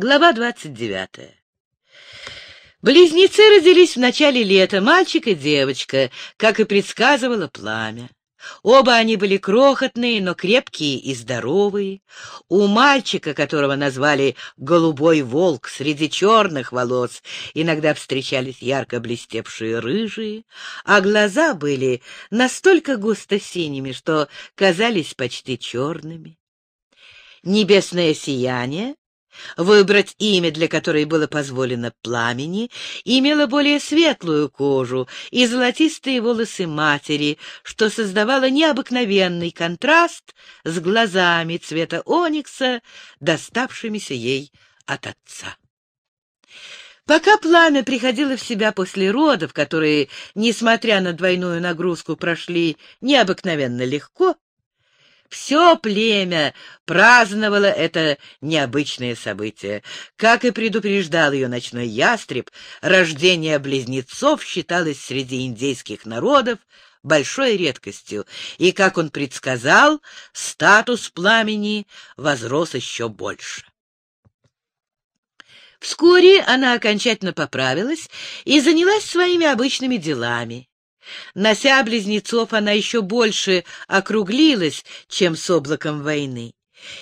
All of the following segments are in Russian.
Глава двадцать девятая. Близнецы родились в начале лета, мальчик и девочка, как и предсказывало пламя. Оба они были крохотные, но крепкие и здоровые. У мальчика, которого назвали «голубой волк», среди черных волос иногда встречались ярко блестевшие рыжие, а глаза были настолько густо синими, что казались почти черными. Небесное сияние Выбрать имя, для которой было позволено пламени, имела более светлую кожу и золотистые волосы матери, что создавало необыкновенный контраст с глазами цвета оникса, доставшимися ей от отца. Пока пламя приходило в себя после родов, которые, несмотря на двойную нагрузку, прошли необыкновенно легко, все племя праздновало это необычное событие. Как и предупреждал ее ночной ястреб, рождение близнецов считалось среди индейских народов большой редкостью, и, как он предсказал, статус пламени возрос еще больше. Вскоре она окончательно поправилась и занялась своими обычными делами. Нося близнецов, она еще больше округлилась, чем с облаком войны.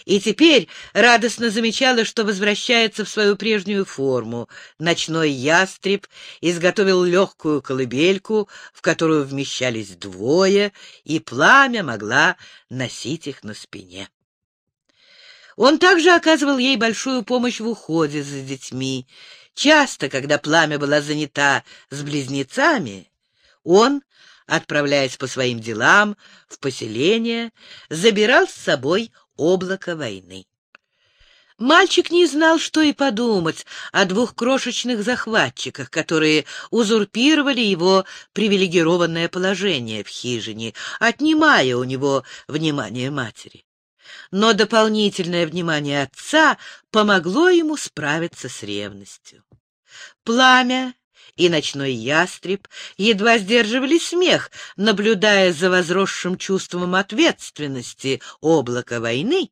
И теперь радостно замечала, что возвращается в свою прежнюю форму. Ночной ястреб изготовил легкую колыбельку, в которую вмещались двое, и пламя могла носить их на спине. Он также оказывал ей большую помощь в уходе за детьми. Часто, когда пламя была занята с близнецами, он, отправляясь по своим делам в поселение, забирал с собой облако войны. Мальчик не знал, что и подумать о двух крошечных захватчиках, которые узурпировали его привилегированное положение в хижине, отнимая у него внимание матери. Но дополнительное внимание отца помогло ему справиться с ревностью. Пламя и ночной ястреб едва сдерживали смех, наблюдая за возросшим чувством ответственности облака войны,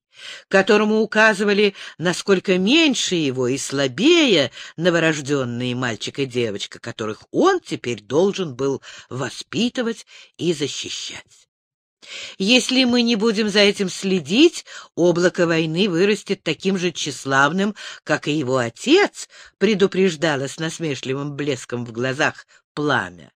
которому указывали, насколько меньше его и слабее новорожденные мальчик и девочка, которых он теперь должен был воспитывать и защищать. Если мы не будем за этим следить, облако войны вырастет таким же тщеславным, как и его отец, предупреждала с насмешливым блеском в глазах пламя.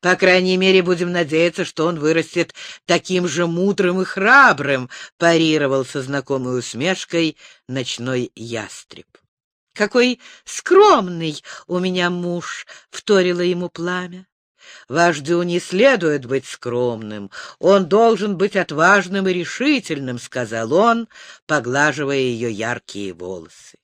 По крайней мере, будем надеяться, что он вырастет таким же мудрым и храбрым, парировал со знакомой усмешкой ночной ястреб. Какой скромный у меня муж, вторило ему пламя. Вождю не следует быть скромным, он должен быть отважным и решительным, — сказал он, поглаживая ее яркие волосы.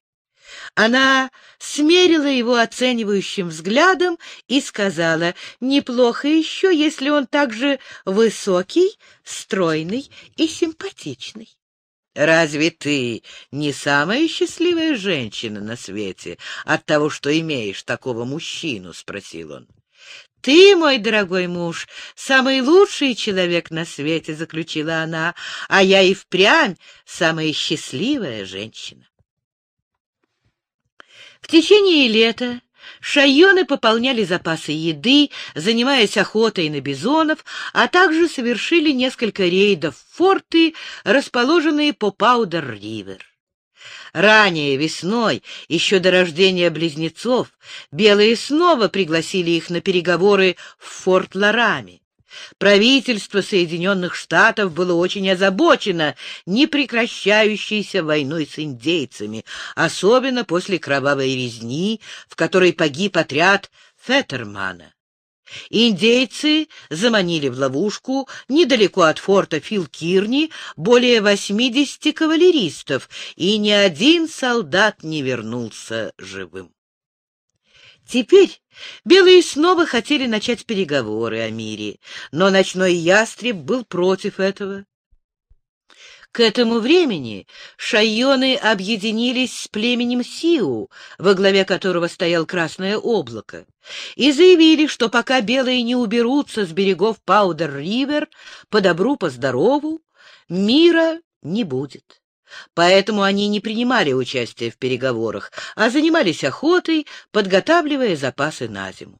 Она смерила его оценивающим взглядом и сказала, «Неплохо еще, если он также высокий, стройный и симпатичный». «Разве ты не самая счастливая женщина на свете от того, что имеешь такого мужчину?» — спросил он. «Ты, мой дорогой муж, самый лучший человек на свете», — заключила она, «а я и впрямь самая счастливая женщина». В течение лета шайоны пополняли запасы еды, занимаясь охотой на бизонов, а также совершили несколько рейдов в форты, расположенные по Паудер-Ривер. Ранее, весной, еще до рождения близнецов, белые снова пригласили их на переговоры в форт Ларами. Правительство Соединенных Штатов было очень озабочено непрекращающейся войной с индейцами, особенно после кровавой резни, в которой погиб отряд Феттермана. Индейцы заманили в ловушку недалеко от форта Филкирни более восьмидесяти кавалеристов, и ни один солдат не вернулся живым. Теперь белые снова хотели начать переговоры о мире, но ночной ястреб был против этого. К этому времени шайоны объединились с племенем Сиу, во главе которого стоял Красное облако, и заявили, что пока белые не уберутся с берегов Паудер-Ривер, по добру, по здорову, мира не будет. поэтому они не принимали участия в переговорах, а занимались охотой, подготавливая запасы на зиму.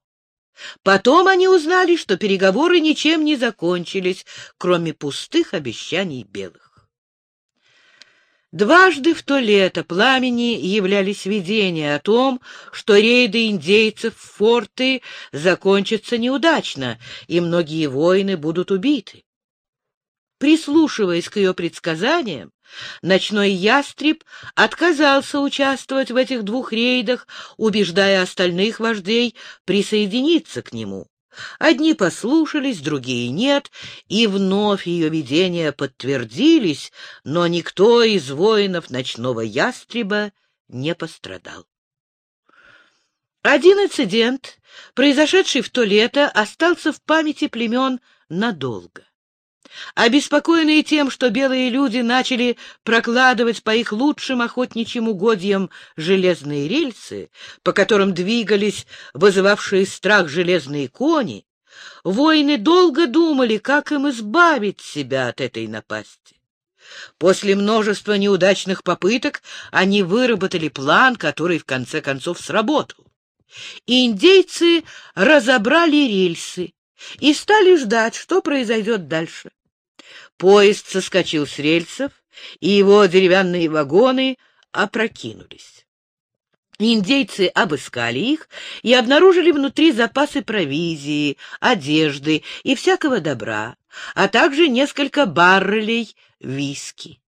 Потом они узнали, что переговоры ничем не закончились, кроме пустых обещаний белых. Дважды в то лето пламени являлись видения о том, что рейды индейцев в форты закончатся неудачно, и многие воины будут убиты. Прислушиваясь к ее предсказаниям, ночной ястреб отказался участвовать в этих двух рейдах, убеждая остальных вождей присоединиться к нему. Одни послушались, другие нет, и вновь ее видения подтвердились, но никто из воинов ночного ястреба не пострадал. Один инцидент, произошедший в то лето, остался в памяти племен надолго. Обеспокоенные тем, что белые люди начали прокладывать по их лучшим охотничьим угодьям железные рельсы, по которым двигались вызывавшие страх железные кони, воины долго думали, как им избавить себя от этой напасти. После множества неудачных попыток они выработали план, который в конце концов сработал. Индейцы разобрали рельсы и стали ждать, что произойдет дальше. Поезд соскочил с рельсов, и его деревянные вагоны опрокинулись. Индейцы обыскали их и обнаружили внутри запасы провизии, одежды и всякого добра, а также несколько баррелей виски.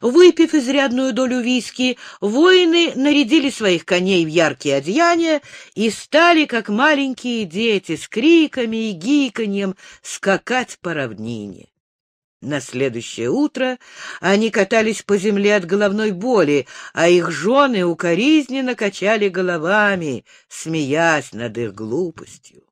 Выпив изрядную долю виски, воины нарядили своих коней в яркие одеяния и стали, как маленькие дети, с криками и гиканьем скакать по равнине. На следующее утро они катались по земле от головной боли, а их жены укоризненно качали головами, смеясь над их глупостью.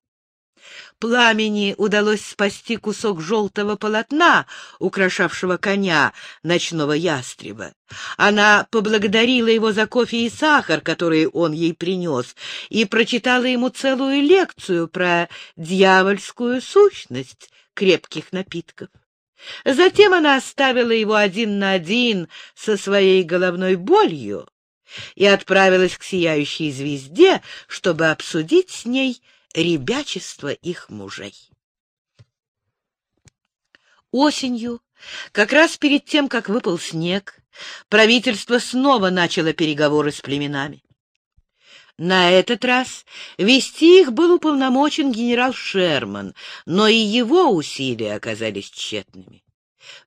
Пламени удалось спасти кусок желтого полотна, украшавшего коня ночного ястреба. Она поблагодарила его за кофе и сахар, которые он ей принес, и прочитала ему целую лекцию про дьявольскую сущность крепких напитков. Затем она оставила его один на один со своей головной болью и отправилась к сияющей звезде, чтобы обсудить с ней ребячество их мужей. Осенью, как раз перед тем, как выпал снег, правительство снова начало переговоры с племенами. На этот раз вести их был уполномочен генерал Шерман, но и его усилия оказались тщетными.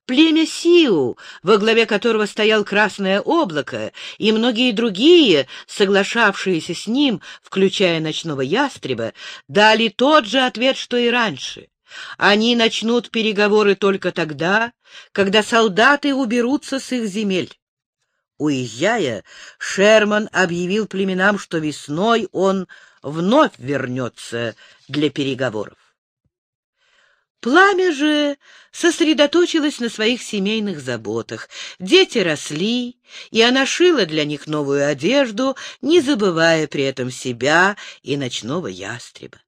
Племя Сиу, во главе которого стоял Красное облако, и многие другие, соглашавшиеся с ним, включая ночного ястреба, дали тот же ответ, что и раньше. Они начнут переговоры только тогда, когда солдаты уберутся с их земель. Уезжая, Шерман объявил племенам, что весной он вновь вернется для переговоров. Пламя же сосредоточилось на своих семейных заботах. Дети росли, и она шила для них новую одежду, не забывая при этом себя и ночного ястреба.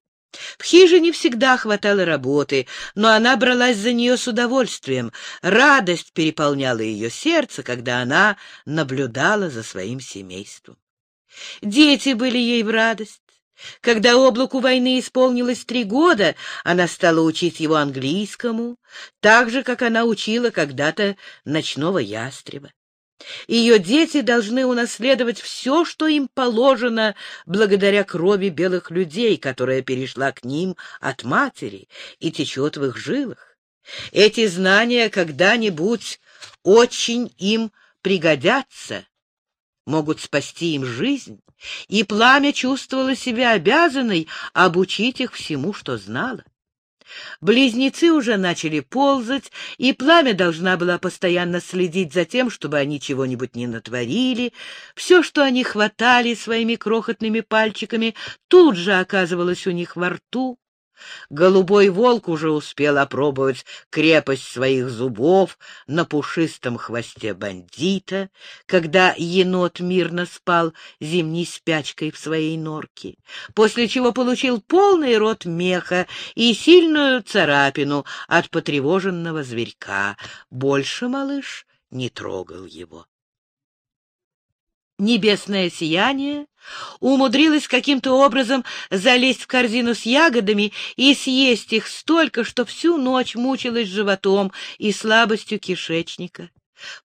В хижине всегда хватало работы, но она бралась за нее с удовольствием. Радость переполняла ее сердце, когда она наблюдала за своим семейством. Дети были ей в радость. Когда облаку войны исполнилось три года, она стала учить его английскому, так же, как она учила когда-то ночного ястреба. Ее дети должны унаследовать все, что им положено благодаря крови белых людей, которая перешла к ним от матери и течет в их жилах. Эти знания когда-нибудь очень им пригодятся, могут спасти им жизнь, и пламя чувствовало себя обязанной обучить их всему, что знала. Близнецы уже начали ползать, и пламя должна была постоянно следить за тем, чтобы они чего-нибудь не натворили. Все, что они хватали своими крохотными пальчиками, тут же оказывалось у них во рту. Голубой волк уже успел опробовать крепость своих зубов на пушистом хвосте бандита, когда енот мирно спал зимней спячкой в своей норке, после чего получил полный рот меха и сильную царапину от потревоженного зверька. Больше малыш не трогал его. Небесное сияние умудрилось каким-то образом залезть в корзину с ягодами и съесть их столько, что всю ночь мучилась животом и слабостью кишечника.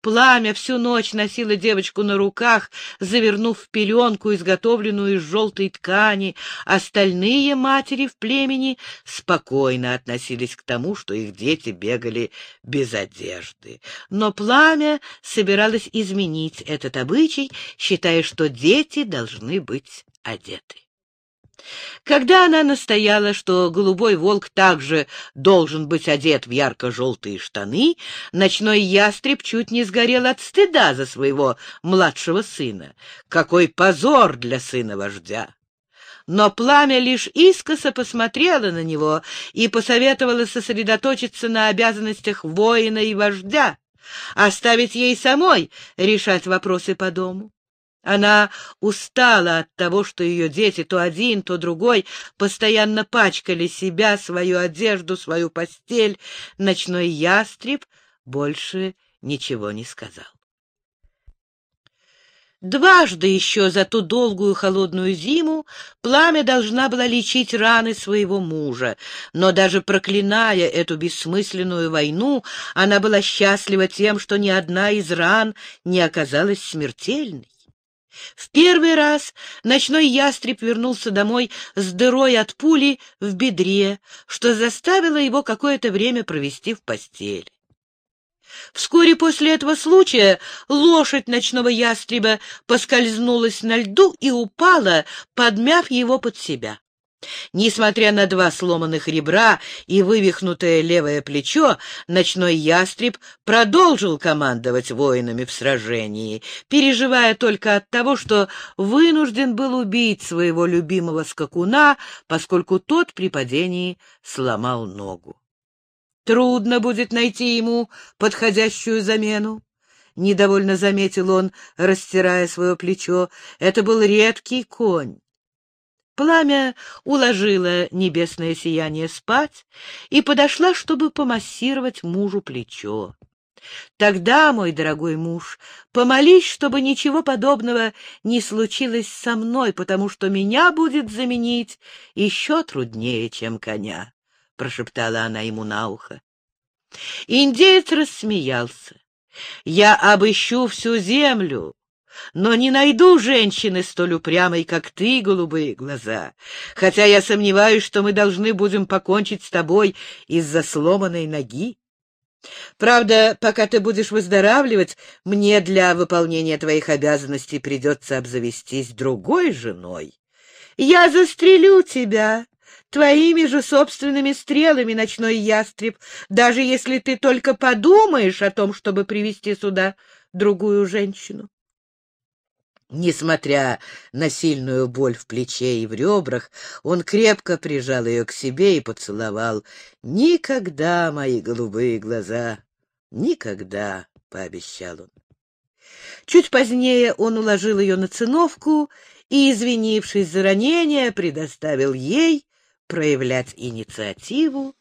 Пламя всю ночь носило девочку на руках, завернув в пеленку, изготовленную из желтой ткани. Остальные матери в племени спокойно относились к тому, что их дети бегали без одежды. Но пламя собиралось изменить этот обычай, считая, что дети должны быть одеты. Когда она настояла, что голубой волк также должен быть одет в ярко-желтые штаны, ночной ястреб чуть не сгорел от стыда за своего младшего сына. Какой позор для сына вождя! Но пламя лишь искоса посмотрело на него и посоветовало сосредоточиться на обязанностях воина и вождя, оставить ей самой решать вопросы по дому. Она устала от того, что ее дети, то один, то другой, постоянно пачкали себя, свою одежду, свою постель. Ночной ястреб больше ничего не сказал. Дважды еще за ту долгую холодную зиму пламя должна была лечить раны своего мужа, но даже проклиная эту бессмысленную войну, она была счастлива тем, что ни одна из ран не оказалась смертельной. В первый раз ночной ястреб вернулся домой с дырой от пули в бедре, что заставило его какое-то время провести в постели. Вскоре после этого случая лошадь ночного ястреба поскользнулась на льду и упала, подмяв его под себя. Несмотря на два сломанных ребра и вывихнутое левое плечо, ночной ястреб продолжил командовать воинами в сражении, переживая только от того, что вынужден был убить своего любимого скакуна, поскольку тот при падении сломал ногу. Трудно будет найти ему подходящую замену. — недовольно заметил он, растирая свое плечо. Это был редкий конь. Пламя уложило небесное сияние спать и подошла, чтобы помассировать мужу плечо. Тогда, мой дорогой муж, помолись, чтобы ничего подобного не случилось со мной, потому что меня будет заменить еще труднее, чем коня, — прошептала она ему на ухо. Индеец рассмеялся. Я обыщу всю землю, но не найду женщины столь упрямой, как ты, голубые глаза, хотя я сомневаюсь, что мы должны будем покончить с тобой из-за сломанной ноги. Правда, пока ты будешь выздоравливать, мне для выполнения твоих обязанностей придется обзавестись другой женой. Я застрелю тебя твоими же собственными стрелами, ночной ястреб, даже если ты только подумаешь о том, чтобы привести сюда другую женщину. Несмотря на сильную боль в плече и в ребрах, он крепко прижал ее к себе и поцеловал. «Никогда, мои голубые глаза, никогда!» — пообещал он. Чуть позднее он уложил ее на циновку и, извинившись за ранение, предоставил ей проявлять инициативу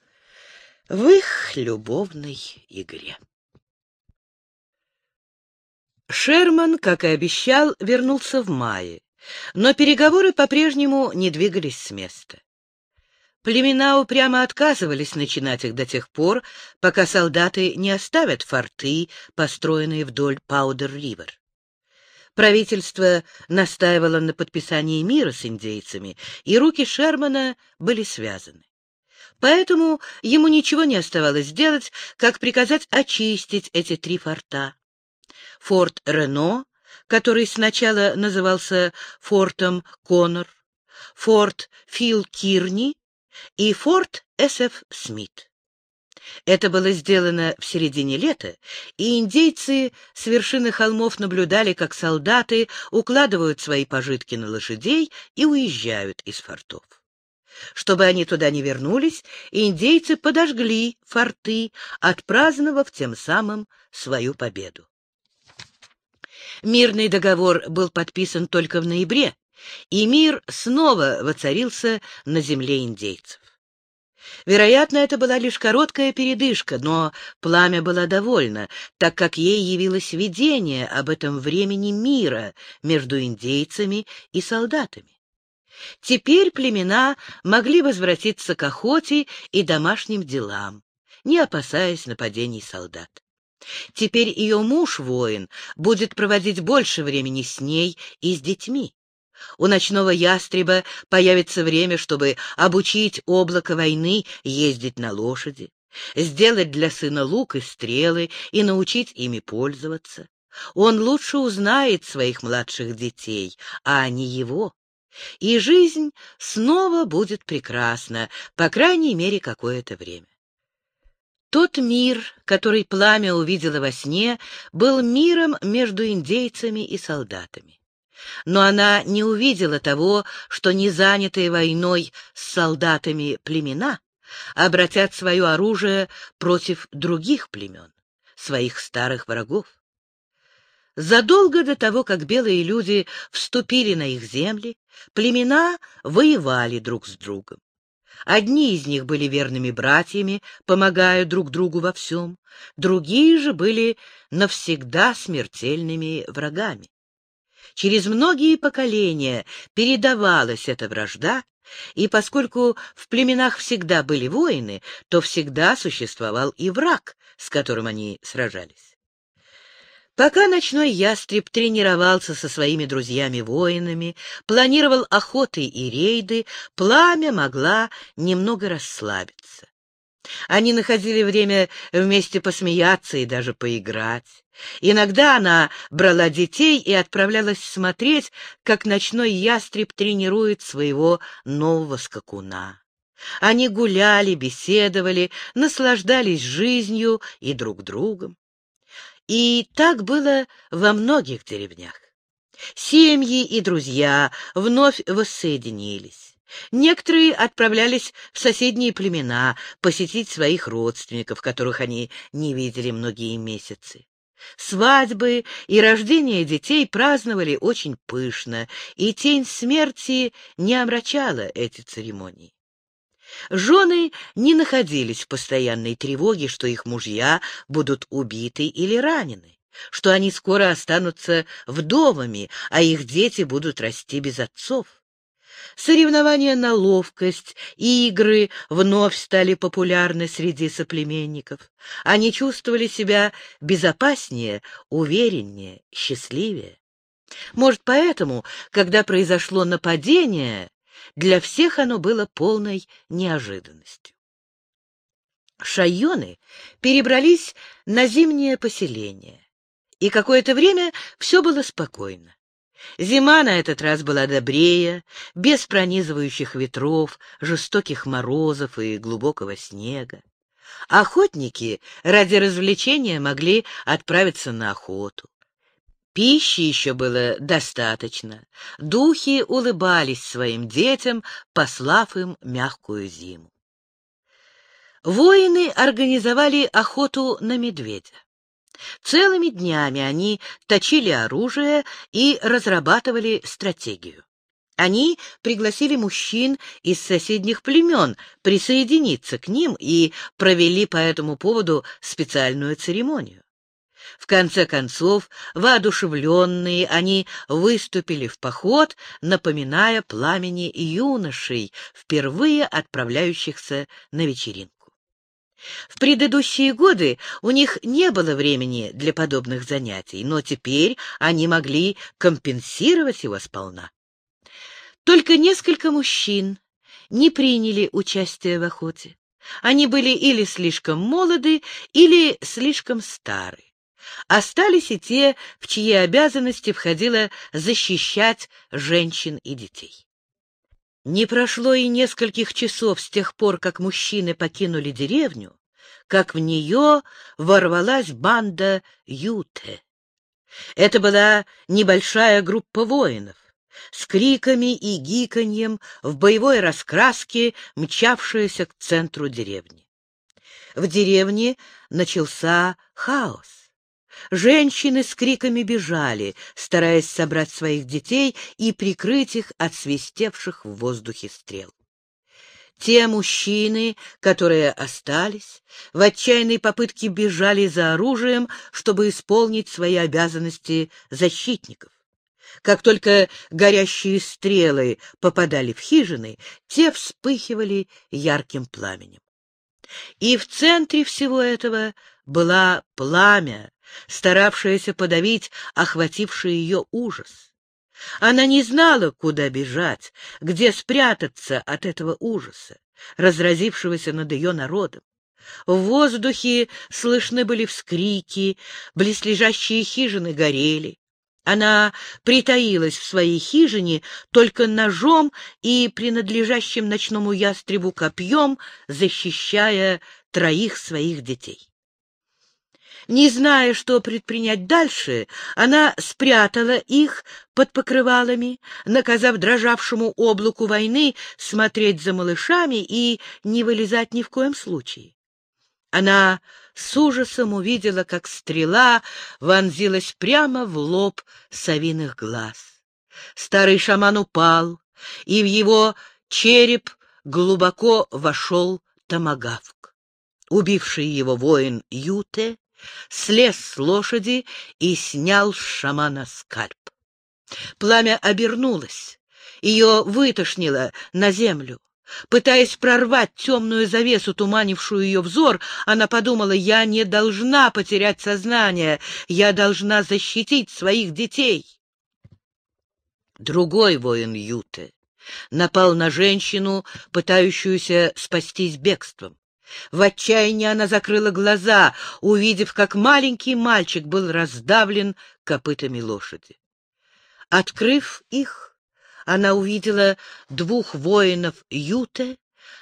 в их любовной игре. Шерман, как и обещал, вернулся в мае, но переговоры по-прежнему не двигались с места. Племена упрямо отказывались начинать их до тех пор, пока солдаты не оставят форты, построенные вдоль Паудер-Ривер. Правительство настаивало на подписании мира с индейцами, и руки Шермана были связаны. Поэтому ему ничего не оставалось делать, как приказать очистить эти три форта форт Рено, который сначала назывался фортом Коннор, форт Фил Кирни и форт С.Ф. Смит. Это было сделано в середине лета, и индейцы с вершины холмов наблюдали, как солдаты укладывают свои пожитки на лошадей и уезжают из фортов. Чтобы они туда не вернулись, индейцы подожгли форты, отпраздновав тем самым свою победу. Мирный договор был подписан только в ноябре, и мир снова воцарился на земле индейцев. Вероятно, это была лишь короткая передышка, но пламя было довольно, так как ей явилось видение об этом времени мира между индейцами и солдатами. Теперь племена могли возвратиться к охоте и домашним делам, не опасаясь нападений солдат. Теперь ее муж-воин будет проводить больше времени с ней и с детьми. У ночного ястреба появится время, чтобы обучить облако войны ездить на лошади, сделать для сына лук и стрелы и научить ими пользоваться. Он лучше узнает своих младших детей, а не его. И жизнь снова будет прекрасна, по крайней мере, какое-то время. Тот мир, который пламя увидело во сне, был миром между индейцами и солдатами. Но она не увидела того, что незанятые войной с солдатами племена обратят свое оружие против других племен, своих старых врагов. Задолго до того, как белые люди вступили на их земли, племена воевали друг с другом. Одни из них были верными братьями, помогая друг другу во всем, другие же были навсегда смертельными врагами. Через многие поколения передавалась эта вражда, и поскольку в племенах всегда были воины, то всегда существовал и враг, с которым они сражались. Пока ночной ястреб тренировался со своими друзьями-воинами, планировал охоты и рейды, пламя могла немного расслабиться. Они находили время вместе посмеяться и даже поиграть. Иногда она брала детей и отправлялась смотреть, как ночной ястреб тренирует своего нового скакуна. Они гуляли, беседовали, наслаждались жизнью и друг другом. И так было во многих деревнях. Семьи и друзья вновь воссоединились. Некоторые отправлялись в соседние племена посетить своих родственников, которых они не видели многие месяцы. Свадьбы и рождение детей праздновали очень пышно, и тень смерти не омрачала эти церемонии. Жены не находились в постоянной тревоге, что их мужья будут убиты или ранены, что они скоро останутся вдовами, а их дети будут расти без отцов. Соревнования на ловкость, игры вновь стали популярны среди соплеменников. Они чувствовали себя безопаснее, увереннее, счастливее. Может, поэтому, когда произошло нападение, для всех оно было полной неожиданностью. Шайоны перебрались на зимнее поселение, и какое-то время все было спокойно. Зима на этот раз была добрее, без пронизывающих ветров, жестоких морозов и глубокого снега. Охотники ради развлечения могли отправиться на охоту. Пищи еще было достаточно. Духи улыбались своим детям, послав им мягкую зиму. Воины организовали охоту на медведя. Целыми днями они точили оружие и разрабатывали стратегию. Они пригласили мужчин из соседних племен присоединиться к ним и провели по этому поводу специальную церемонию. В конце концов, воодушевленные, они выступили в поход, напоминая пламени юношей, впервые отправляющихся на вечеринку. В предыдущие годы у них не было времени для подобных занятий, но теперь они могли компенсировать его сполна. Только несколько мужчин не приняли участие в охоте. Они были или слишком молоды, или слишком стары. Остались и те, в чьи обязанности входило защищать женщин и детей. Не прошло и нескольких часов с тех пор, как мужчины покинули деревню, как в нее ворвалась банда Юте. Это была небольшая группа воинов, с криками и гиканьем в боевой раскраске, мчавшаяся к центру деревни. В деревне начался хаос. Женщины с криками бежали, стараясь собрать своих детей и прикрыть их от свистевших в воздухе стрел. Те мужчины, которые остались, в отчаянной попытке бежали за оружием, чтобы исполнить свои обязанности защитников. Как только горящие стрелы попадали в хижины, те вспыхивали ярким пламенем. И в центре всего этого была пламя, старавшееся подавить охвативший ее ужас. Она не знала, куда бежать, где спрятаться от этого ужаса, разразившегося над ее народом. В воздухе слышны были вскрики, близлежащие хижины горели. Она притаилась в своей хижине только ножом и принадлежащим ночному ястребу копьем, защищая троих своих детей. Не зная, что предпринять дальше, она спрятала их под покрывалами, наказав дрожавшему облаку войны смотреть за малышами и не вылезать ни в коем случае. Она с ужасом увидела, как стрела вонзилась прямо в лоб совиных глаз. Старый шаман упал, и в его череп глубоко вошел томагавк. Убивший его воин Юте слез с лошади и снял с шамана скальп. Пламя обернулось, ее вытошнило на землю. Пытаясь прорвать темную завесу, туманившую ее взор, она подумала, я не должна потерять сознание, я должна защитить своих детей. Другой воин Юте напал на женщину, пытающуюся спастись бегством. В отчаянии она закрыла глаза, увидев, как маленький мальчик был раздавлен копытами лошади. Открыв их, она увидела двух воинов Юте,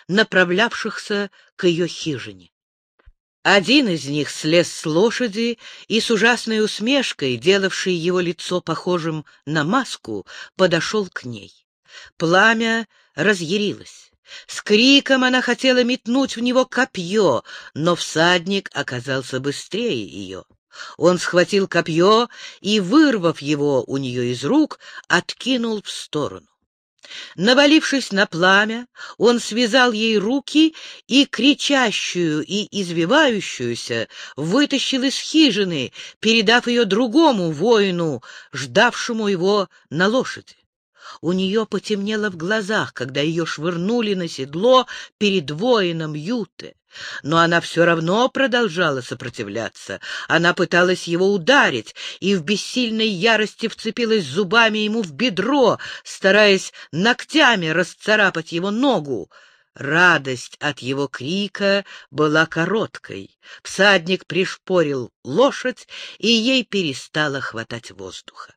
направлявшихся к ее хижине. Один из них слез с лошади и с ужасной усмешкой, делавшей его лицо похожим на маску, подошел к ней. Пламя разъярилось. С криком она хотела метнуть в него копье, но всадник оказался быстрее ее. Он схватил копье и, вырвав его у нее из рук, откинул в сторону. Навалившись на пламя, он связал ей руки и, кричащую и извивающуюся, вытащил из хижины, передав ее другому воину, ждавшему его на лошади. У нее потемнело в глазах, когда ее швырнули на седло перед воином Юте. Но она все равно продолжала сопротивляться. Она пыталась его ударить и в бессильной ярости вцепилась зубами ему в бедро, стараясь ногтями расцарапать его ногу. Радость от его крика была короткой. Всадник пришпорил лошадь, и ей перестало хватать воздуха.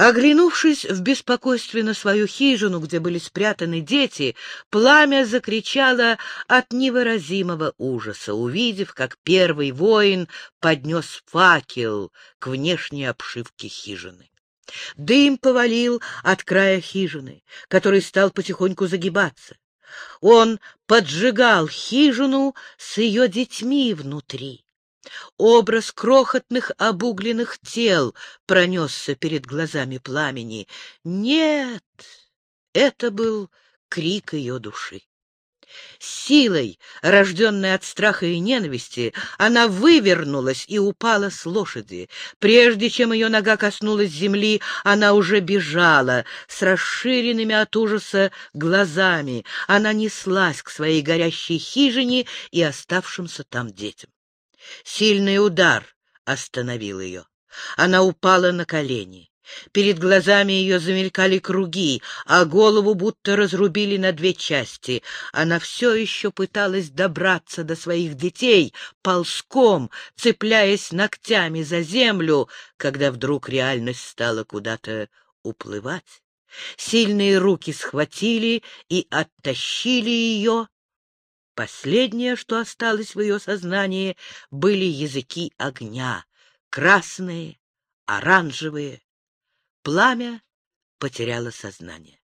Оглянувшись в беспокойстве на свою хижину, где были спрятаны дети, пламя закричало от невыразимого ужаса, увидев, как первый воин поднес факел к внешней обшивке хижины. Дым повалил от края хижины, который стал потихоньку загибаться. Он поджигал хижину с ее детьми внутри. Образ крохотных обугленных тел пронесся перед глазами пламени. Нет, это был крик ее души. Силой, рожденной от страха и ненависти, она вывернулась и упала с лошади. Прежде чем ее нога коснулась земли, она уже бежала с расширенными от ужаса глазами. Она неслась к своей горящей хижине и оставшимся там детям. Сильный удар остановил ее. Она упала на колени. Перед глазами ее замелькали круги, а голову будто разрубили на две части. Она все еще пыталась добраться до своих детей, ползком, цепляясь ногтями за землю, когда вдруг реальность стала куда-то уплывать. Сильные руки схватили и оттащили ее, Последнее, что осталось в ее сознании, были языки огня, красные, оранжевые. Пламя потеряло сознание.